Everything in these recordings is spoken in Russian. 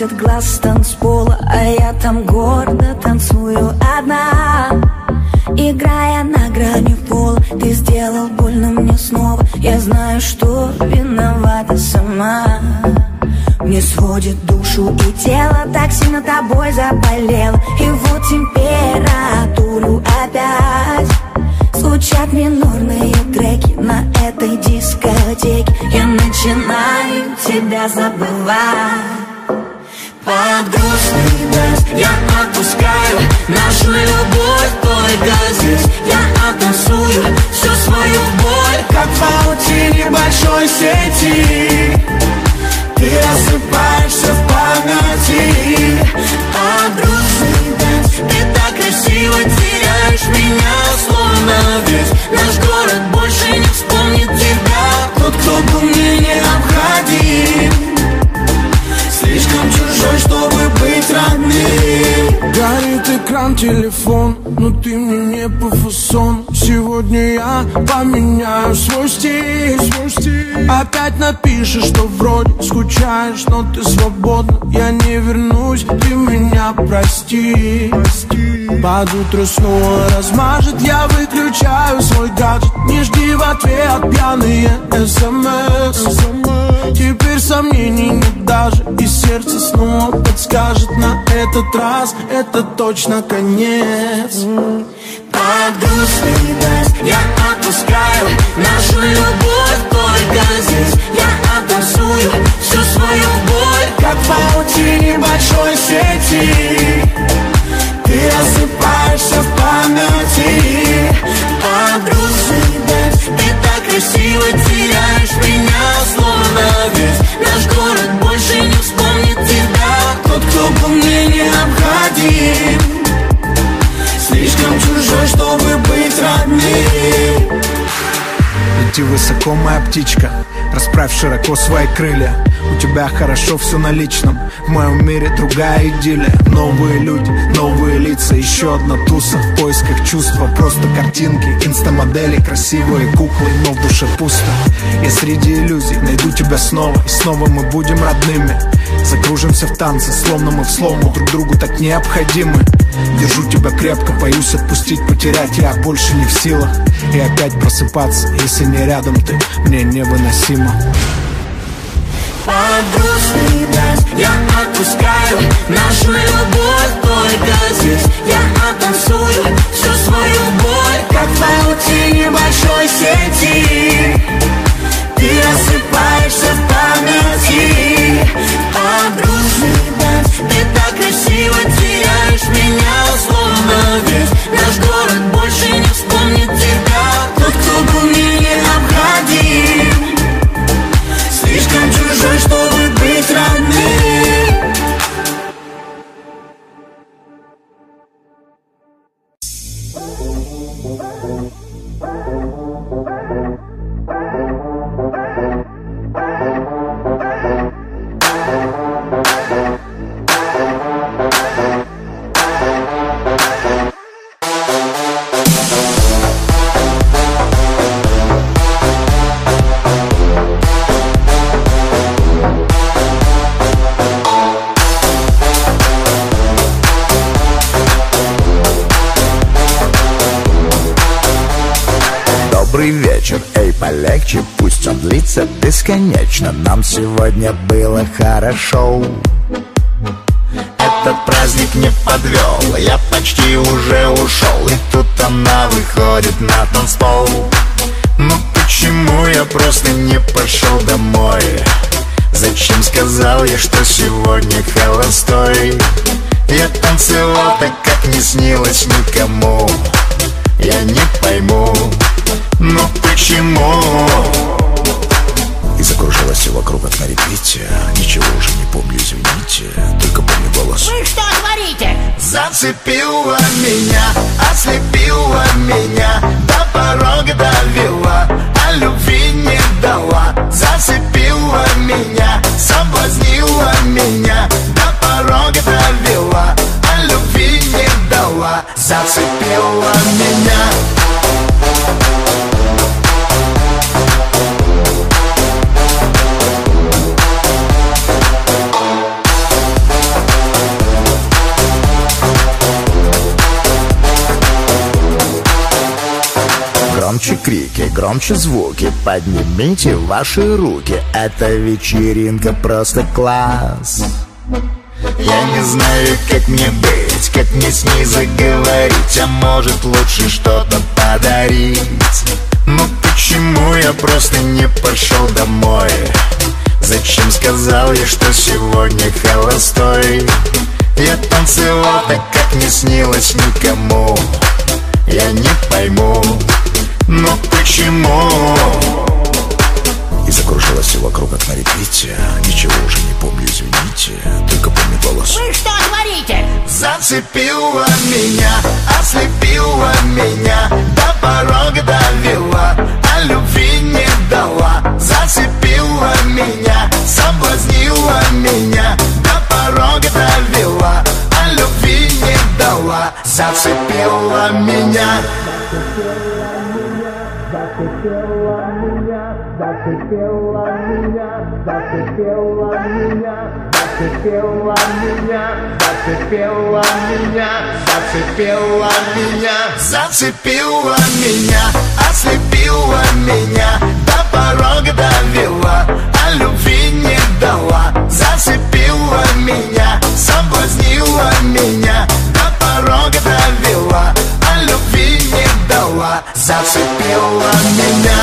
сводят глаз с танцпола А я там гордо танцую одна. Играя на грани пола Ты сделал больно мне снова. Я знаю, что виновата сама. Мне сводит душу и тело Так сильно тобой заболел И вот температуру опять Звучат минорные треки на этой дискотеке. Я начинаю тебя забывать под грустный дождь. Я отпускаю Нашу любовь только здесь. Я оттанцую всю свою боль Как в паутине большой сети. Ты рассыпаешься в памяти. Под грустный дождь Ты так красиво теряешь меня Словно весь наш город больше не вспомнит тебя. Тот, кто был мне необходим Чужой, чтобы быть родным. Горит экран, телефон, но ты мне не по фасон. Сегодня я поменяю свой стиль, свой стиль. Опять напишешь, что вроде скучаешь, но ты свободна. Я не вернусь, ты меня прости, прости. Под утро снова размажет, я выключаю свой гаджет. Не жди в ответ пьяные смс Теперь сомнений нет даже И сердце снова подскажет на этот раз. Это точно конец. Под грустный дождь я отпускаю Нашу любовь только здесь. Я оттанцую всю свою боль Как в паутине большой сети. Ты рассыпаешься в памяти. Под грустный дождь Ты так красиво теряешь меня чтобы быть родным. Лети высоко, моя птичка Расправь широко свои крылья У тебя хорошо все на личном. В моем мире другая идиллия. Новые люди, новые лица Еще одна туса. В поисках чувства Просто картинки, инстамодели Красивые куклы, но в душе пусто. Я среди иллюзий найду тебя снова. И снова мы будем родными. Закружимся в танце, словно мы в слому Друг другу так необходимы. Держу тебя крепко, боюсь отпустить, потерять. Я больше не в силах. И опять просыпаться, если не рядом ты. Мне невыносимо Под грустный я отпускаю Нашу любовь. Только здесь Я оттанцую всю свою боль Как в большой сети. Ты рассыпаешься в памяти. Под грустный Ты так красиво теряешь меня Словно весь наш город больше Добрый вечер, эй, полегче, пусть он длится бесконечно. Нам сегодня было хорошо праздник не подвел, я почти уже ушел И тут она выходит на танцпол Ну почему я просто не пошел домой? Зачем сказал я, что сегодня холостой? Я танцевал так, как не снилось никому Я не пойму, ну почему? И закружилось все вокруг от нарепития Ничего уже не помню, извините голос. Вы что творите? Зацепила меня, ослепила меня До порога довела, а любви не дала. Зацепила меня, соблазнила меня До порога довела, а любви не дала. Зацепила меня крики, громче звуки. Поднимите ваши руки. Эта вечеринка просто класс. Я не знаю, как мне быть, как мне с ней заговорить А может лучше что-то подарить. Ну почему я просто не пошел домой? Зачем сказал я, что сегодня холостой? Я танцевал так, как не снилось никому. Я не пойму, но почему? И закружилась все вокруг от нарепития Ничего уже не помню, извините Только помню голос Вы что творите? Зацепила меня, ослепила меня До порога довела, а любви не дала. Зацепила меня, соблазнила меня До порога довела, а любви не дала. Зацепила меня Зацепила меня, зацепила меня, зацепила меня Зацепила меня, ослепила меня До порога довела, а любви не дала. Зацепила меня, соблазнила меня До порога довела, а любви не дала. Зацепила меня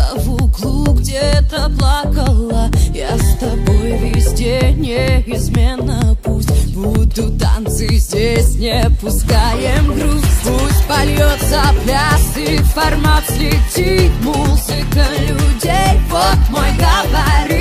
Музыка в углу где-то плакала. Я с тобой везде неизменно. Пусть будут танцы здесь, не пускаем грусть Пусть польется пляс и формат слетит. Музыка людей, вот мой габарит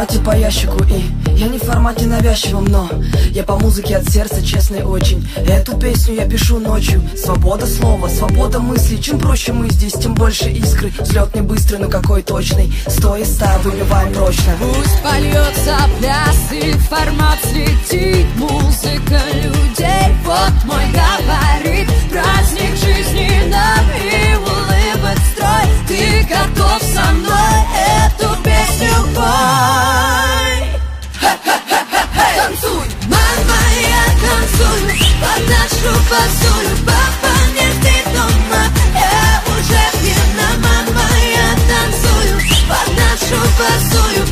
формате по ящику и я не в формате навязчивом, но Я по музыке от сердца честный очень. Эту песню я пишу ночью. Свобода слова, свобода мысли. Чем проще мы здесь, тем больше искры. Взлет не быстрый, но какой точный. Сто из ста выбиваем прочно. Пусть польется пляс и формат слетит. Музыка людей, вот мой габарит Праздник жизни нам и улыбок строй. Ты готов со мной танцую Под нашу басулю Папа не ждет дома Я уже пьяна, мама, я танцую. Под нашу басулю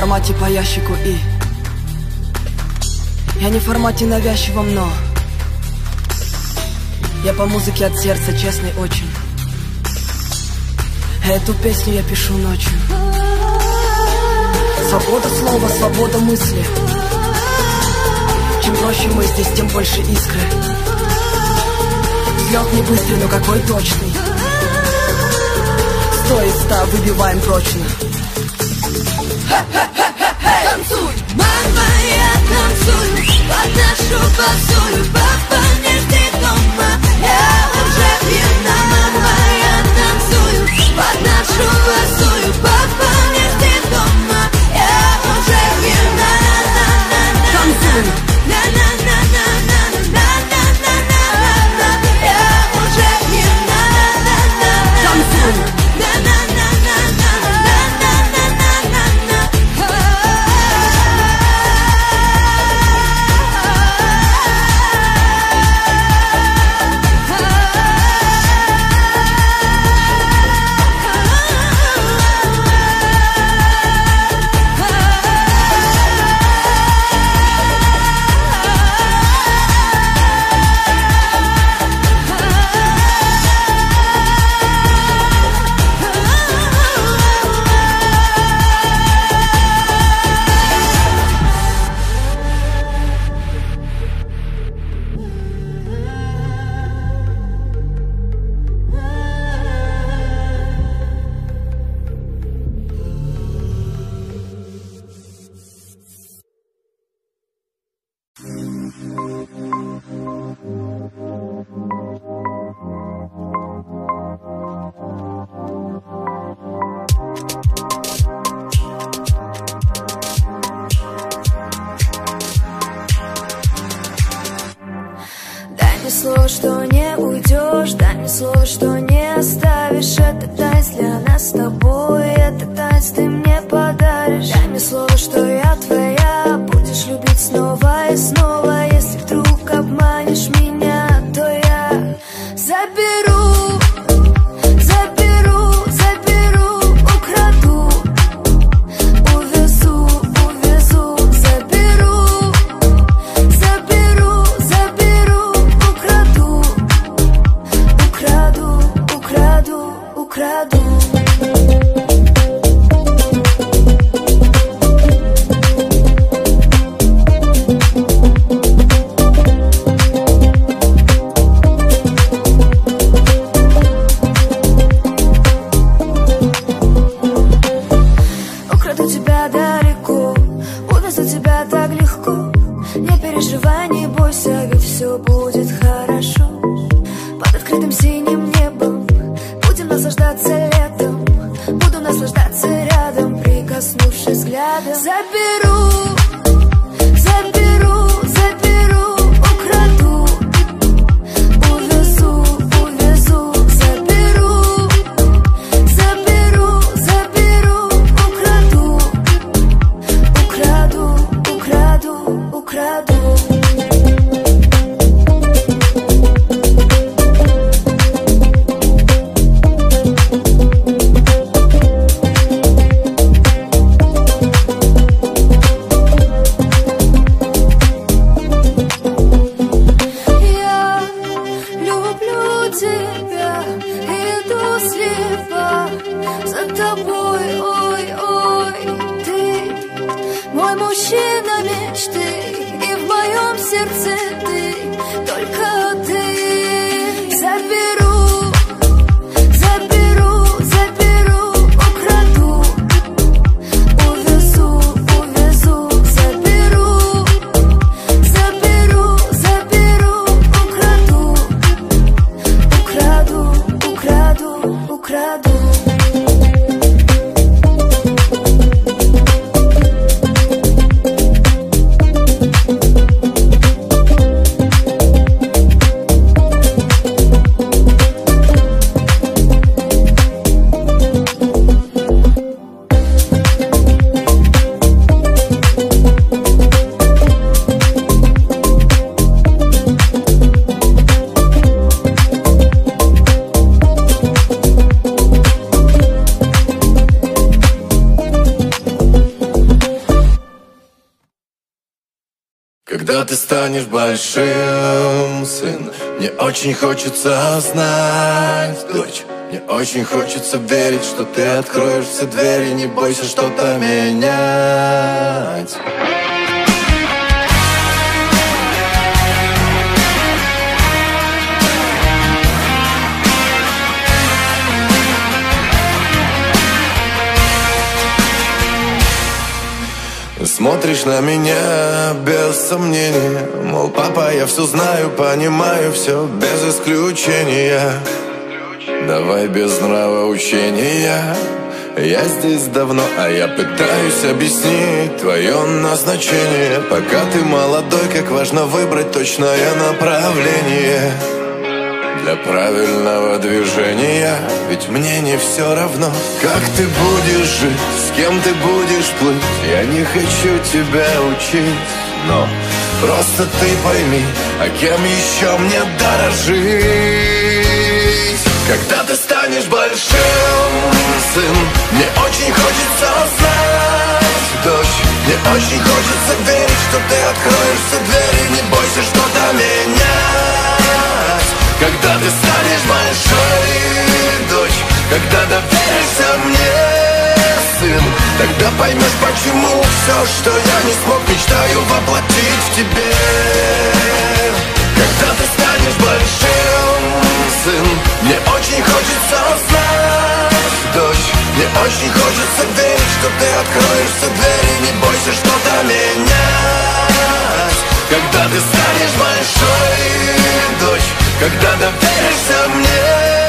формате по ящику и. Я не в формате навязчивом, но. Я по музыке от сердца честный очень. Эту песню я пишу ночью. Свобода слова, свобода мысли. Чем проще мы здесь, тем больше искры. Взлет не быстрый, но какой точный. Сто из ста выбиваем прочно Танцуй, мама, я танцую Под нашу посолю, папа, не дома Я уже пьяна, мама, я танцую Под нашу посолю, папа, не дома Я уже пьяна. Танцуй. Очень хочется знать, дочь. Мне очень хочется верить, что ты откроешь все двери Не бойся что-то менять Смотришь на меня без сомнения Мол, папа, я все знаю, понимаю все без исключения. Давай без нравоучения Я здесь давно, а я пытаюсь объяснить Твое назначение. Пока ты молодой, как важно выбрать точное направление для правильного движения. Ведь мне не все равно Как ты будешь жить, с кем ты будешь плыть. Я не хочу тебя учить Но просто ты пойми А кем еще мне дорожить Когда ты станешь большим, сын Мне очень хочется знать, дочь Мне очень хочется верить, что ты откроешь все двери. Не бойся что-то менять когда ты станешь большой, дочь Когда доверишься мне, сын Тогда поймешь, почему все, что я не смог Мечтаю воплотить в тебе. Когда ты станешь большим, сын Мне очень хочется знать, дочь Мне очень хочется верить, что ты откроешь все двери Не бойся что-то менять. Когда ты станешь большой, дочь когда доверишься мне,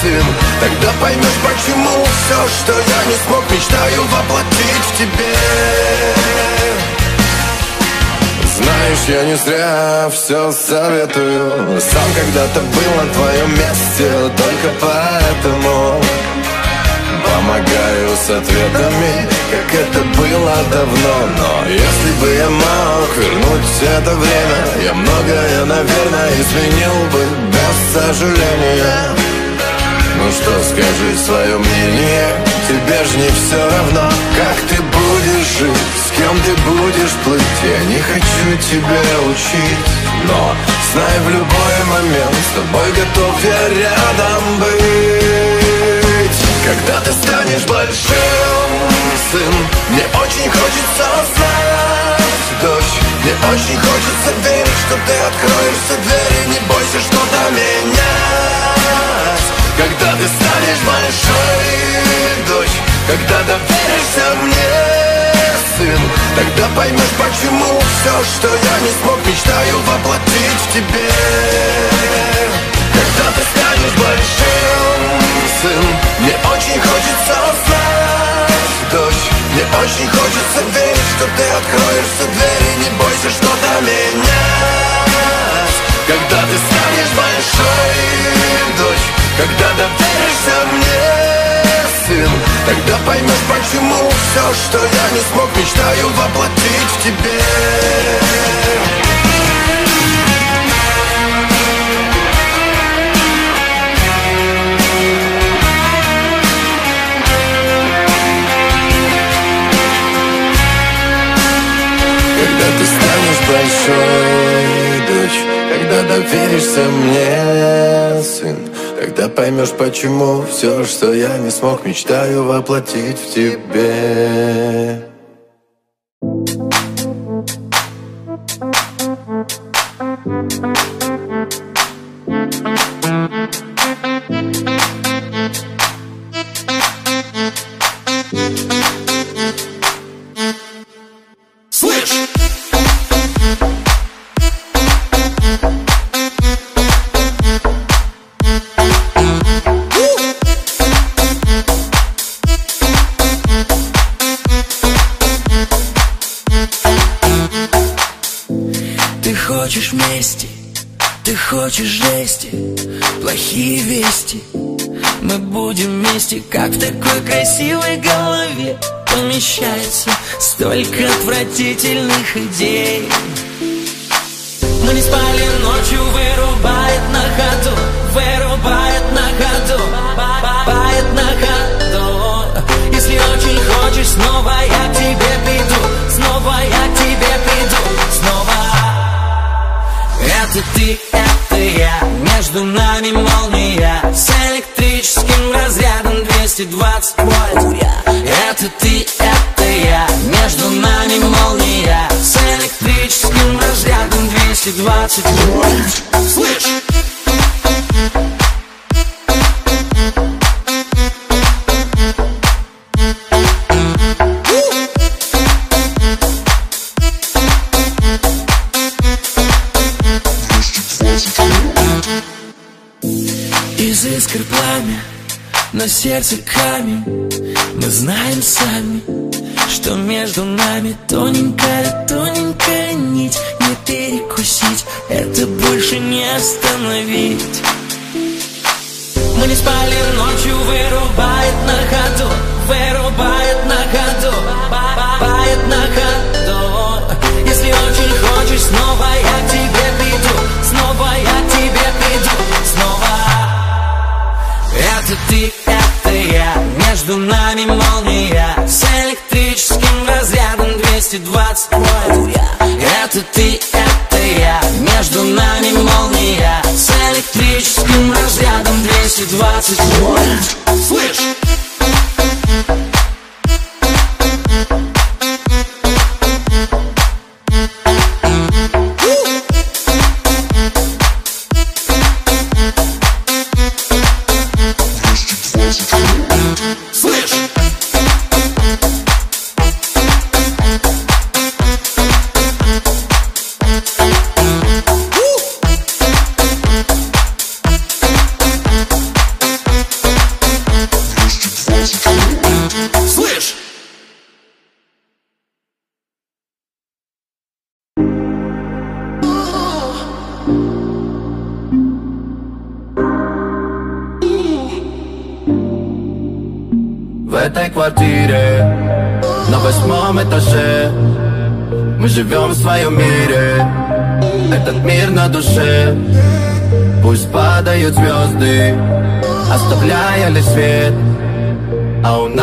сын Тогда поймешь, почему все, что я не смог Мечтаю воплотить в тебе. Знаешь, я не зря все советую. Сам когда-то был на твоем месте Только поэтому Помогаю с ответами, как это было давно. Но если бы я мог вернуть это время Я многое, наверное, изменил бы без сожаления. Ну что, скажи свое мнение Тебе ж не все равно, как ты будешь жить С кем ты будешь плыть Я не хочу тебя учить. Но знай в любой момент С тобой готов я рядом быть. Когда ты станешь большим, сын Мне очень хочется знать, дочь Мне очень хочется верить, что ты откроешь все двери Не бойся что-то менять когда ты станешь большой, дочь Когда доверишься мне, сын Тогда поймешь, почему все, что я не смог Мечтаю воплотить в тебе. Когда ты станешь большим, сын Мне очень хочется знать, дочь Мне очень хочется верить, что ты откроешь все двери Не бойся что-то менять Когда ты станешь большой, дочь когда доверишься мне, сын Тогда поймешь, почему все, что я не смог Мечтаю воплотить в тебе Когда ты станешь большой, дочь Когда доверишься мне, сын когда поймешь, почему все, что я не смог, мечтаю воплотить в тебе. Хочешь жести, плохие вести. Мы будем вместе, как в такой красивой голове. Помещается столько отвратительных идей. Мы не спали ночью, вырубает на ходу Вырубает на ходу, бает на ходу. Если очень хочешь, снова я к тебе приду Снова я к тебе приду, снова. Это ты, я Между нами молния. С электрическим разрядом 220 вольт. Это ты, это я. Между нами молния. С электрическим разрядом 220 вольт. Слышь! Искр пламя, но сердце камень. Мы знаем сами, что между нами Тоненькая, тоненькая нить. Не перекусить, это больше не остановить. Мы не спали ночью, вырубает на ходу Вырубает на ходу, бает на ходу. Если очень хочешь, снова ты, это я. Между нами молния. С электрическим разрядом 220 вольт. Это ты, это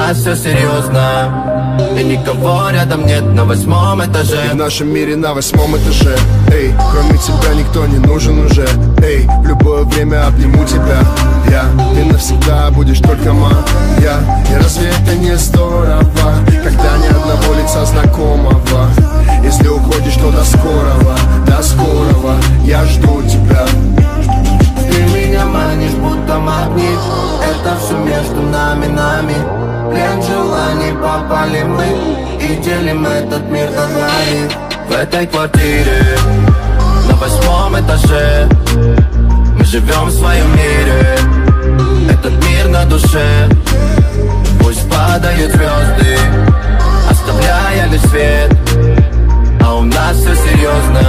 нас все серьезно И никого рядом нет на восьмом этаже. В нашем мире на восьмом этаже. Эй, кроме тебя никто не нужен уже. Эй, в любое время обниму тебя. Я, ты навсегда будешь только моя И разве это не здорово? Когда ни одного лица знакомого. Если уходишь, то до скорого До скорого. Я жду тебя. Ты меня манишь, будто магнит. Это все между нами, нами Плен желаний попали мы И делим этот мир на двоих В этой квартире На восьмом этаже Мы живем в своем мире Этот мир на душе Пусть падают звезды Оставляя лишь свет А у нас все серьезно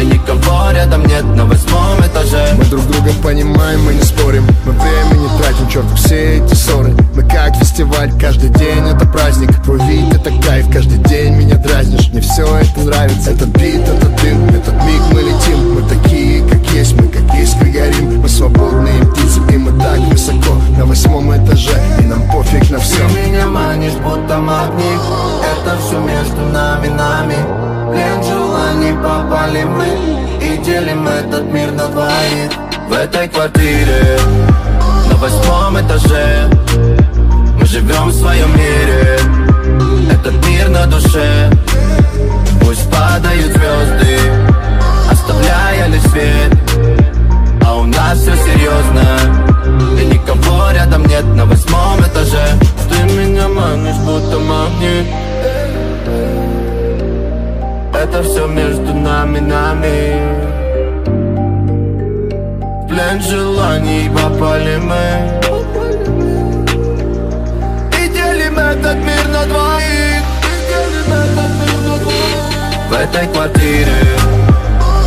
И никого рядом нет на восьмом этаже Мы друг друга понимаем, мы не спорим Мы время тратим, черту все эти ссоры. Мы как фестиваль, каждый день это праздник. Вид это кайф, каждый день меня дразнишь. Мне все это нравится, этот бит, этот дым Этот миг мы летим, мы такие, как есть Мы как искры горим, мы свободные птицы И мы так высоко, на восьмом этаже И нам пофиг на все Ты меня манишь, будто магнит Это все между нами, нами. Плен желаний попали мы. И делим этот мир на двоих. В этой квартире восьмом этаже. Мы живем в своем мире. Этот мир на душе. Пусть падают звезды Оставляя лишь свет. А у нас все серьезно И никого рядом нет на восьмом этаже. Ты меня манишь, будто магнит. Это все между нами, нами Плен желаний попали мы И делим этот мир на двоих В этой квартире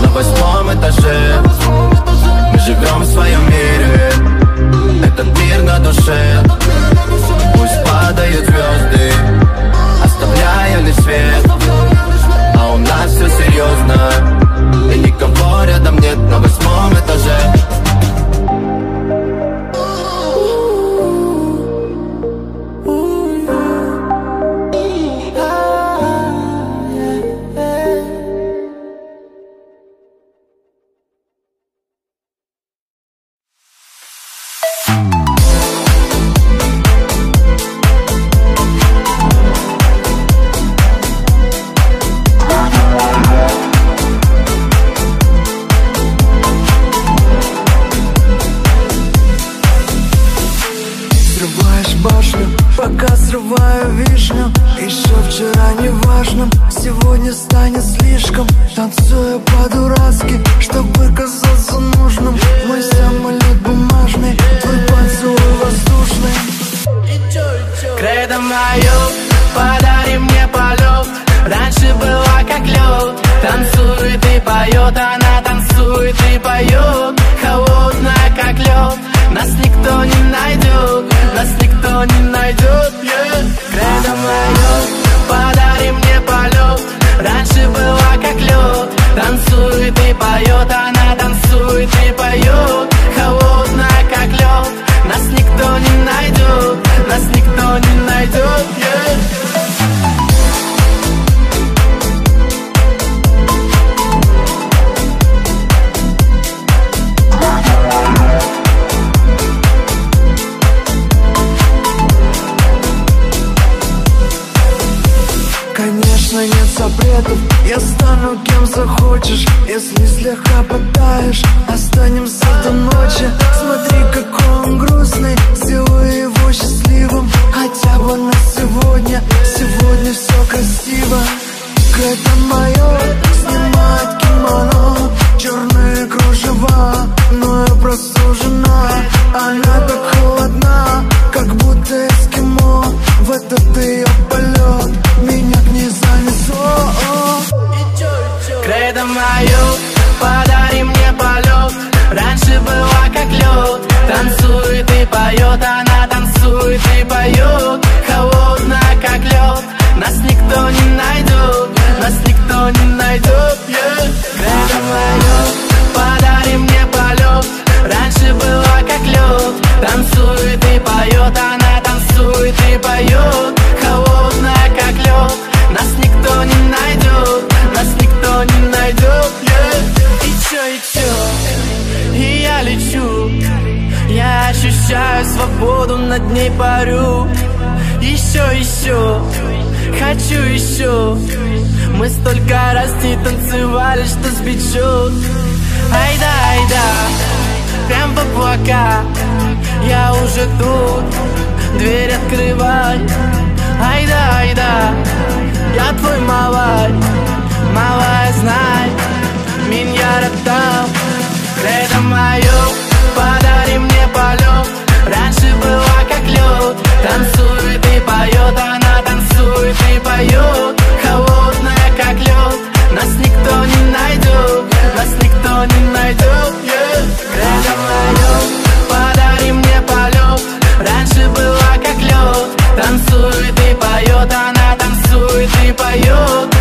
На восьмом этаже Мы живем в своем мире. Этот мир на душе Пусть падают звезды Оставляя лишь свет. А у нас все серьезно И никого рядом нет на восьмом этаже сердце Подари мне полет. Раньше была как лед. Танцует и поет Она танцует и поет. Холодно как лед. Нас никто не найдет. Нас никто не найдет yeah. Мое Подари мне полет. Раньше была как лед. Танцует и поет Она танцует и поет. Холодно как лед. Нас никто не найдет никто не найдет yeah. И чё, и чё, и я лечу. Я ощущаю свободу, над ней парю. Еще, еще, хочу еще Мы столько раз не танцевали, что сбечут Айда, айда, прям в облака. Я уже тут, дверь открывай. Айда, айда, я твой малай Малая, знай, меня ротал Это мое, подари мне полет. Раньше была как лед. Танцует и поет, она танцует и поет. Холодная как лед. Нас никто не найдет. Нас никто не найдет yeah. Это мое, подари мне полет. Раньше была как лед. Танцует и поет, она танцует и поет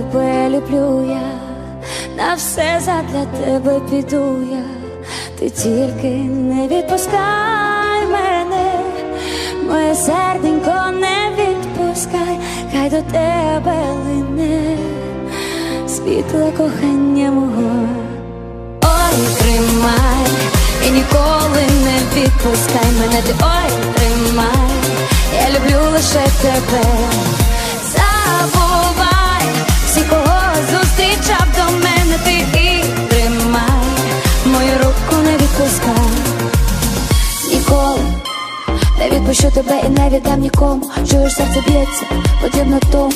тебе люблю я, на все задля тебе піду я, ти тільки не відпускай мене, моє серденько не відпускай, хай до тебе лине світле кохання мого. Ой, тримай, і ніколи не відпускай мене, ти ой, тримай, я люблю лише тебе. Забувай всі, кого зустрічав до мене, ти і тримай, мою руку не відпускай. Ніколи не відпущу тебе і не віддам нікому. Чуєш, серце б'ється, подібно тому.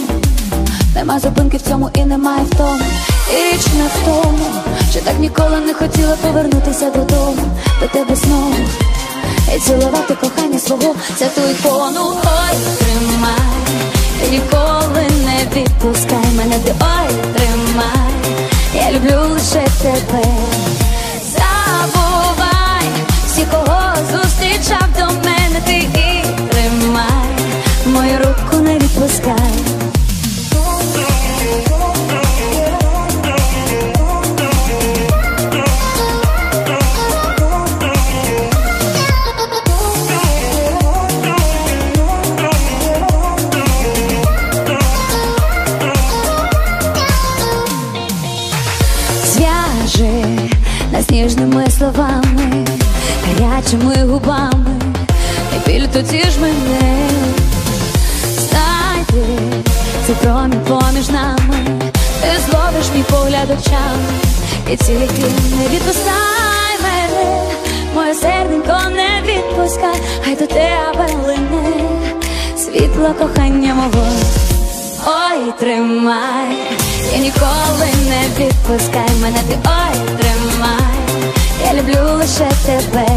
Нема зупинки в цьому і немає в тому. І річ не в тому, що так ніколи не хотіла повернутися додому, до тебе знову. І цілувати кохання свого святу ікону Ой, тримай, ти ніколи не відпускай мене, ти ой, тримай, я люблю лише тебе. І не відпускай мене, моє серденько не відпускай, хай до тебе лине світло кохання мого. Ой, тримай, я ніколи не відпускай мене, ти ой, тримай, я люблю лише тебе.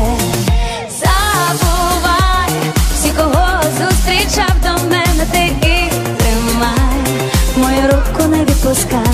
Забувай. Всі, кого зустрічав до мене, ти і тримай, мою руку не відпускай.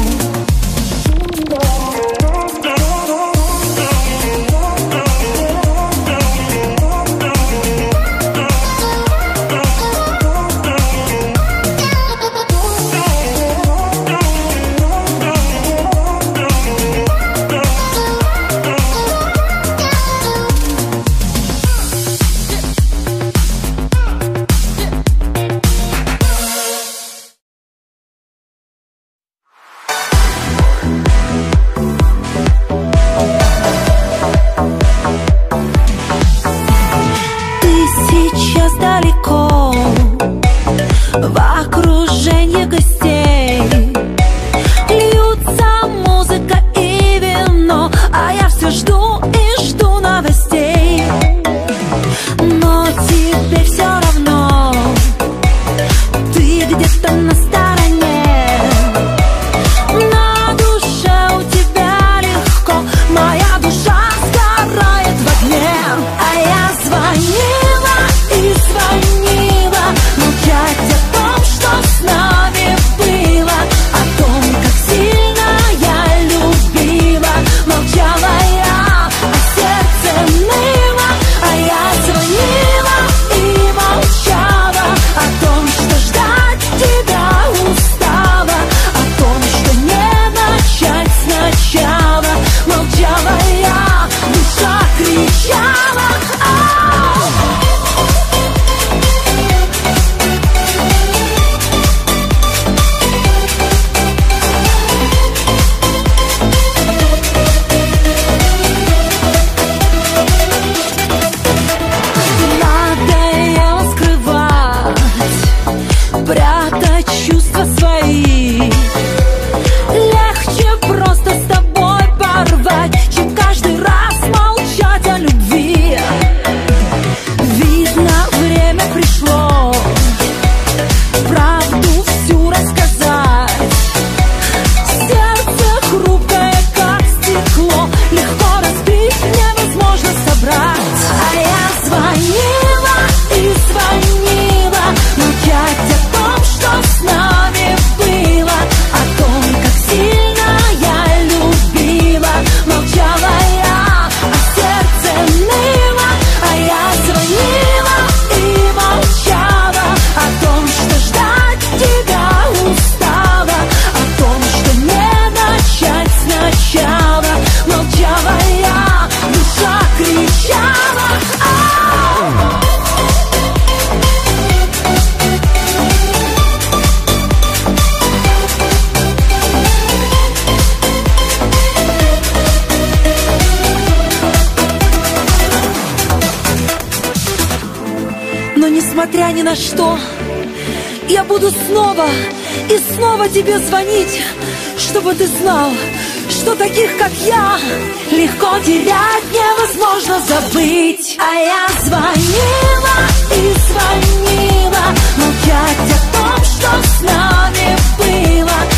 На что? Я буду снова и снова тебе звонить Чтобы ты знал, что таких, как я Легко терять, невозможно забыть. А я звонила и звонила Молчать о том, что с нами было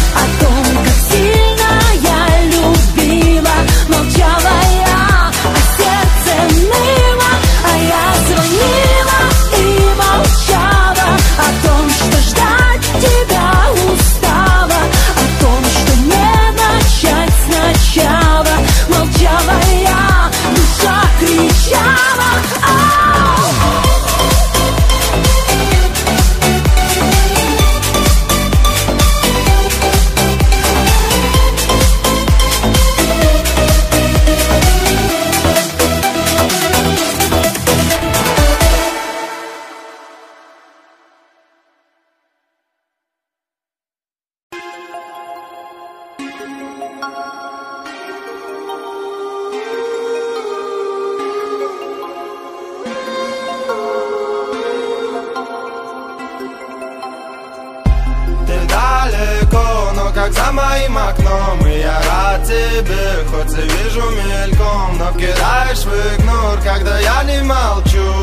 кидаешь в игнор, когда я не молчу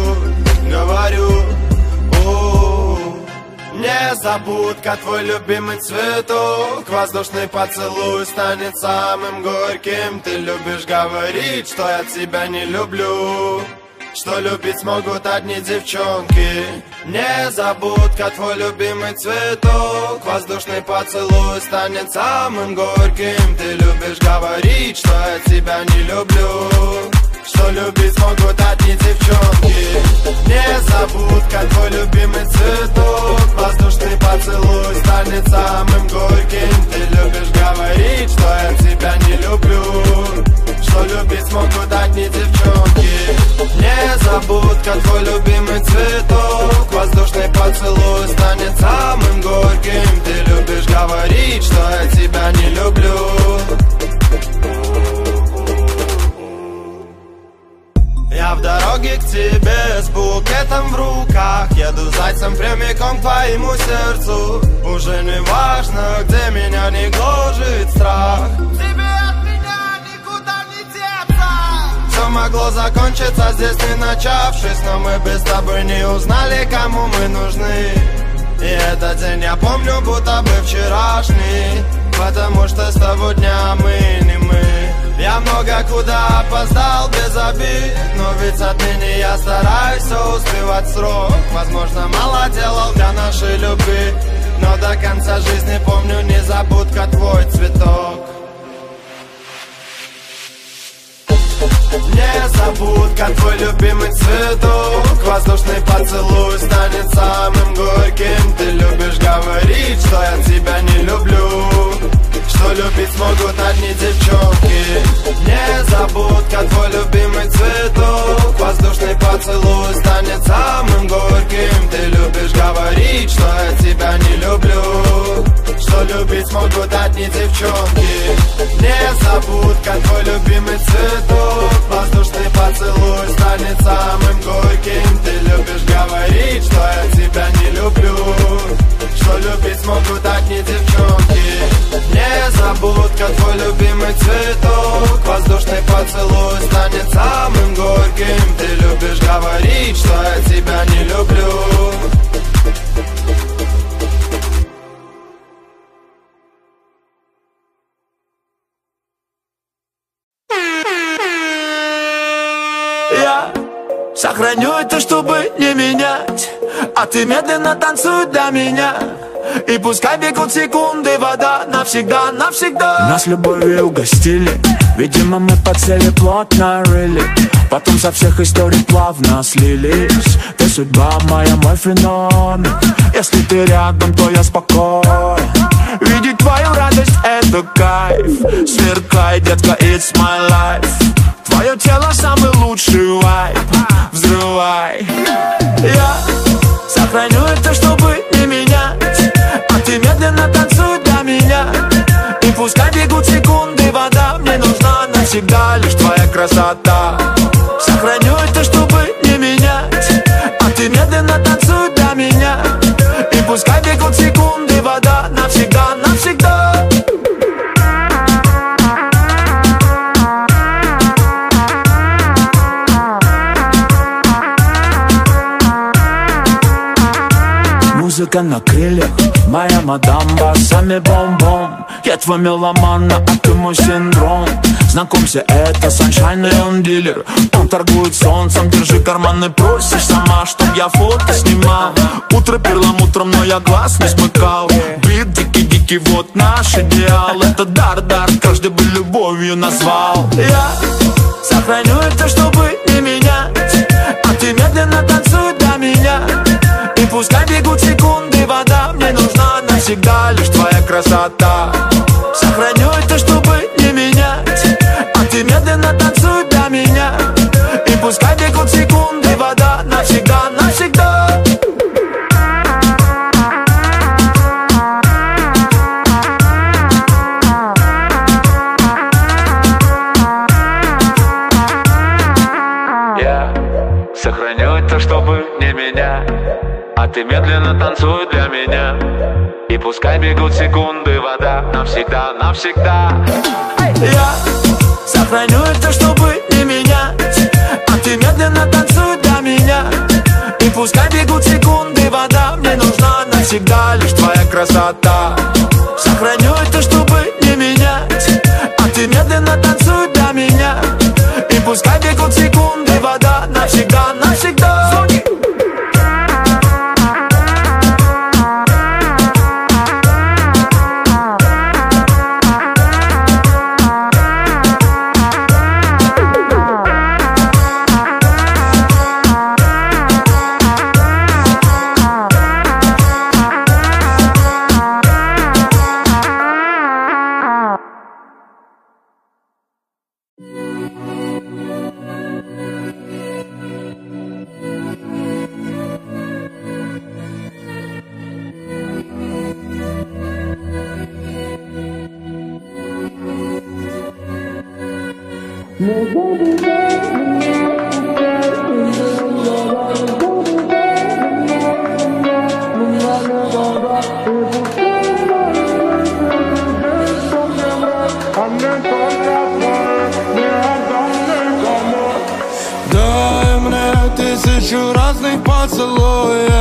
Говорю, у не забудка, твой любимый цветок Воздушный поцелуй станет самым горьким Ты любишь говорить, что я тебя не люблю что любить смогут одни девчонки. Не забудка, твой любимый цветок. Воздушный поцелуй станет самым горьким. Ты любишь говорить, что я тебя не люблю Что любить смогут одни девчонки Не забудка, твой любимый цветок Воздушный поцелуй станет самым горьким. Ты любишь говорить, что я тебя не люблю. Что любить смогут одни девчонки Не забудка, твой любимый цветок Воздушный поцелуй станет самым горьким. Ты любишь говорить, что я тебя не люблю Я в дороге к тебе с букетом в руках. Еду зайцем прямиком к твоему сердцу. Уже не важно, где меня не гложет страх. Тебе от меня никуда не деться. Все могло закончиться здесь не начавшись Но мы без тобой не узнали, кому мы нужны. И этот день я помню, будто бы вчерашний Потому что с того дня мы не мы я много куда опоздал без обид Но ведь отныне я стараюсь все успевать срок. Возможно, мало делал для нашей любви Но до конца жизни помню незабудка твой цветок. Незабудка, твой любимый цветок. Воздушный поцелуй станет самым горьким. Ты любишь говорить, что я тебя не люблю смогут одни девчонки. Незабудка, твой любимый цветок. Воздушный поцелуй станет самым горьким. Ты любишь говорить, что я тебя не люблю. Что любить смогут одни девчонки. Незабудка, твой любимый цветок. Воздушный поцелуй станет самым горьким. Ты любишь говорить, что я тебя не люблю сохраню это, чтобы не менять. А ты медленно танцуй для меня. И пускай бегут секунды, вода навсегда, навсегда. Нас любовью угостили. Видимо, мы по цели плотно рыли. Потом со всех историй плавно слились. Ты судьба моя, мой феномен. Если ты рядом, то я спокоен. Видеть твою радость это кайф. Сверкай, детка, it's my life Твое тело самый лучший вайб. Взрывай. Я сохраню это, чтобы не менять. А ты медленно танцуй для меня. И пускай бегут секунды, вода Мне нужна навсегда. Лишь твоя красота. Сохраню это, чтобы не менять. А ты медленно танцуй для пускай бегут секунды Вода навсегда Музыка на крыльях, моя мадам басами бом-бом. Я твой меломан, а ты мой синдром. Знакомься, это Саншайн и он дилер Он торгует солнцем, держи карманы Просишь сама, чтоб я фото снимал. Утро перламутром, но я глаз не смыкал. Бит дикий-дикий, вот наш идеал. Это дар-дар, каждый бы любовью назвал. Я сохраню это, чтобы не менять. А ты медленно танцуй для меня пускай бегут секунды, вода Мне нужна навсегда лишь твоя красота. Сохраню это, чтобы не менять А ты медленно танцуй для меня. И пускай бегут секунды, вода Навсегда, навсегда. Я сохраню это, чтобы не меня А ты медленно танцуй для меня. И пускай бегут секунды, вода Навсегда, навсегда. Я сохраню это, чтобы не менять. А ты медленно танцуй для меня. И пускай бегут секунды, вода Мне нужна навсегда лишь твоя красота. Сохраню это, чтобы не менять. А ты медленно танцуй для меня. И пускай бегут секунды, вода Навсегда, Дай мне тысячу разных поцелуев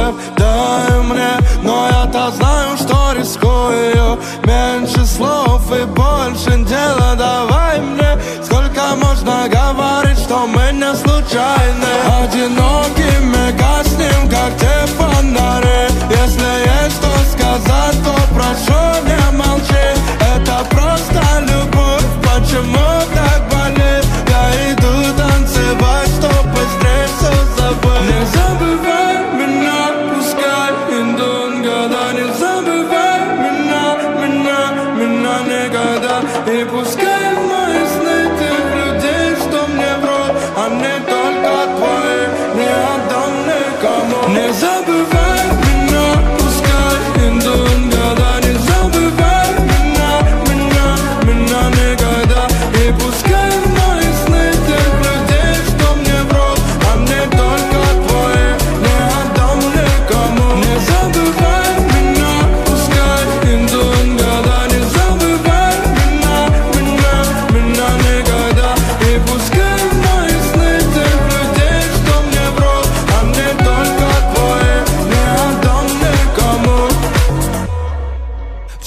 сказать,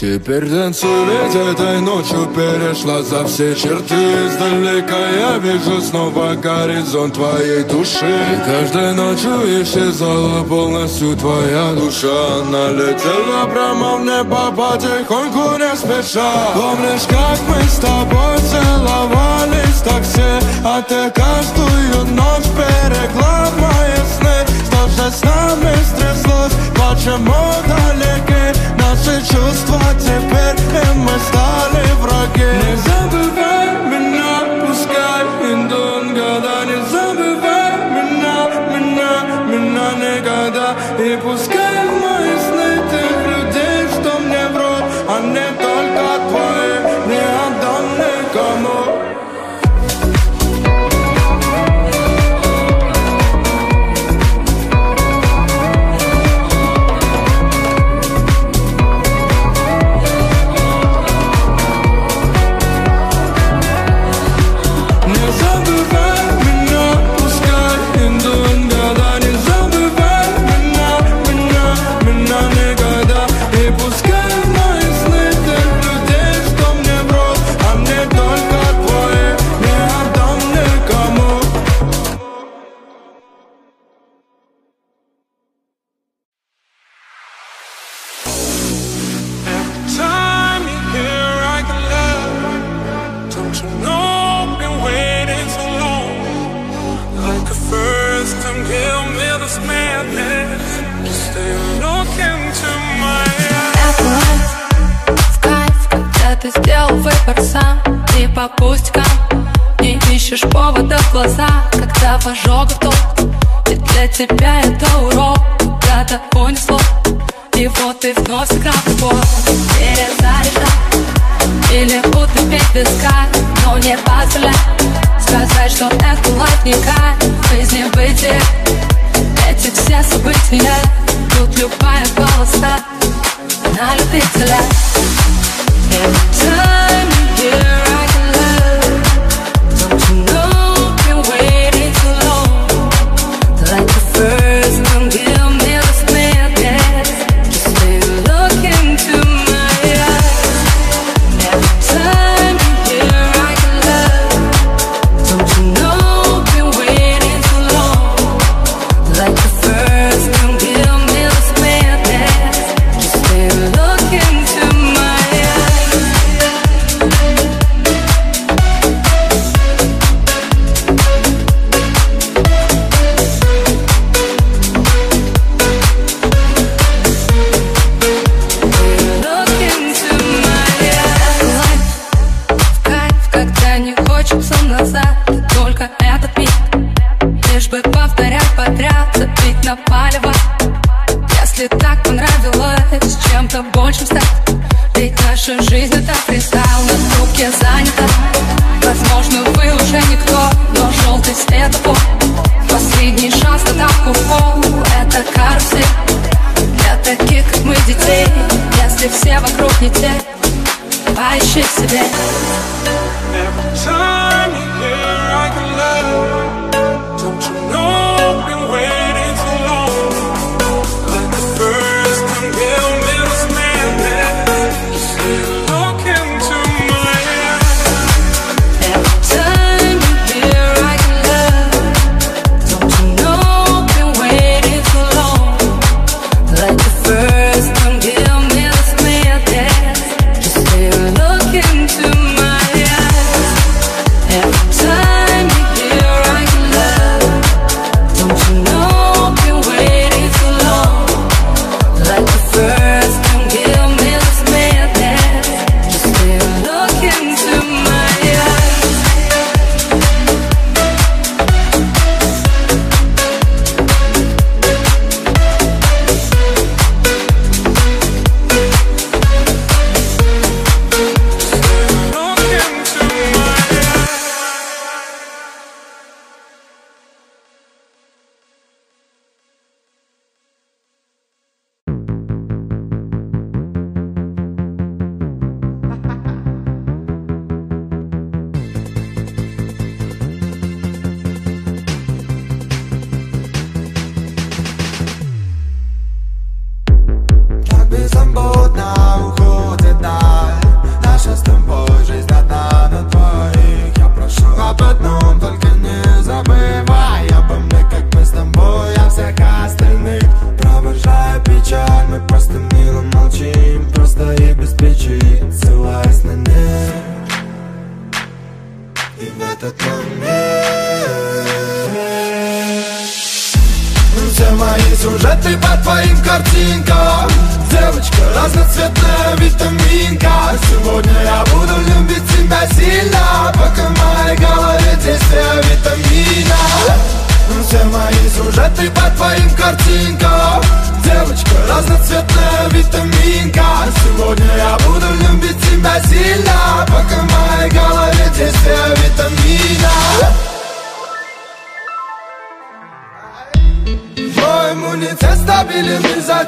Теперь танцуй, ведь этой ночью перешла за все черты. Издалека я вижу снова горизонт твоей души. И каждой ночью исчезала полностью твоя душа. Она летела прямо в небо потихоньку не спеша. Помнишь, как мы с тобой целовались в такси А ты каждую ночь берегла мои сны. Что же с нами стряслось, почему далеки Наши чувства теперь, и мы стали враги. Не забывай Для тебя это урок. Куда-то понесло И вот ты вновь сыграл в спор Перезаряжай Или буду петь без карт Но не позволяй Сказать, что это лайф не кайф Жизни выйти Эти все события. Тут любая полоса На любителя. Yeah.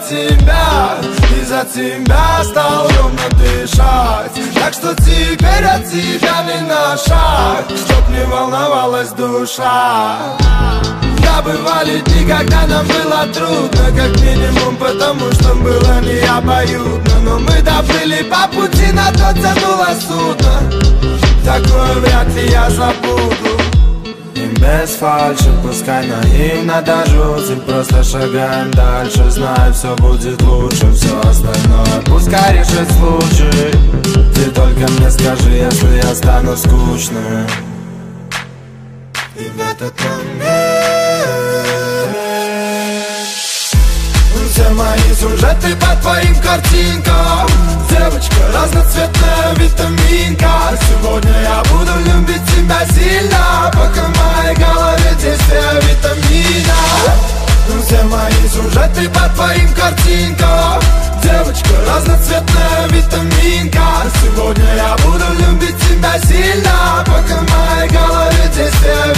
тебя. И за тебя стал ровно дышать. Так что теперь от тебя не на шаг. Чтоб не волновалась душа. Да, бывали дни, когда нам было трудно. Как минимум потому, что было не обоюдно Но мы добыли по пути, на то тянуло судно. Такое вряд ли я забуду без фальши Пускай наивно дожутим, просто шагаем дальше Знаю, все будет лучше, все остальное Пускай решит случай. Ты только мне скажи, если я стану скучным. И в этот момент все мои сюжеты по твоим картинкам. Девочка разноцветная витаминка. Сегодня я буду любить тебя сильно. Пока в моей голове действие витамина. Все мои сюжеты по твоим картинкам. Девочка разноцветная витаминка. Сегодня я буду любить тебя сильно. Пока в моей голове действие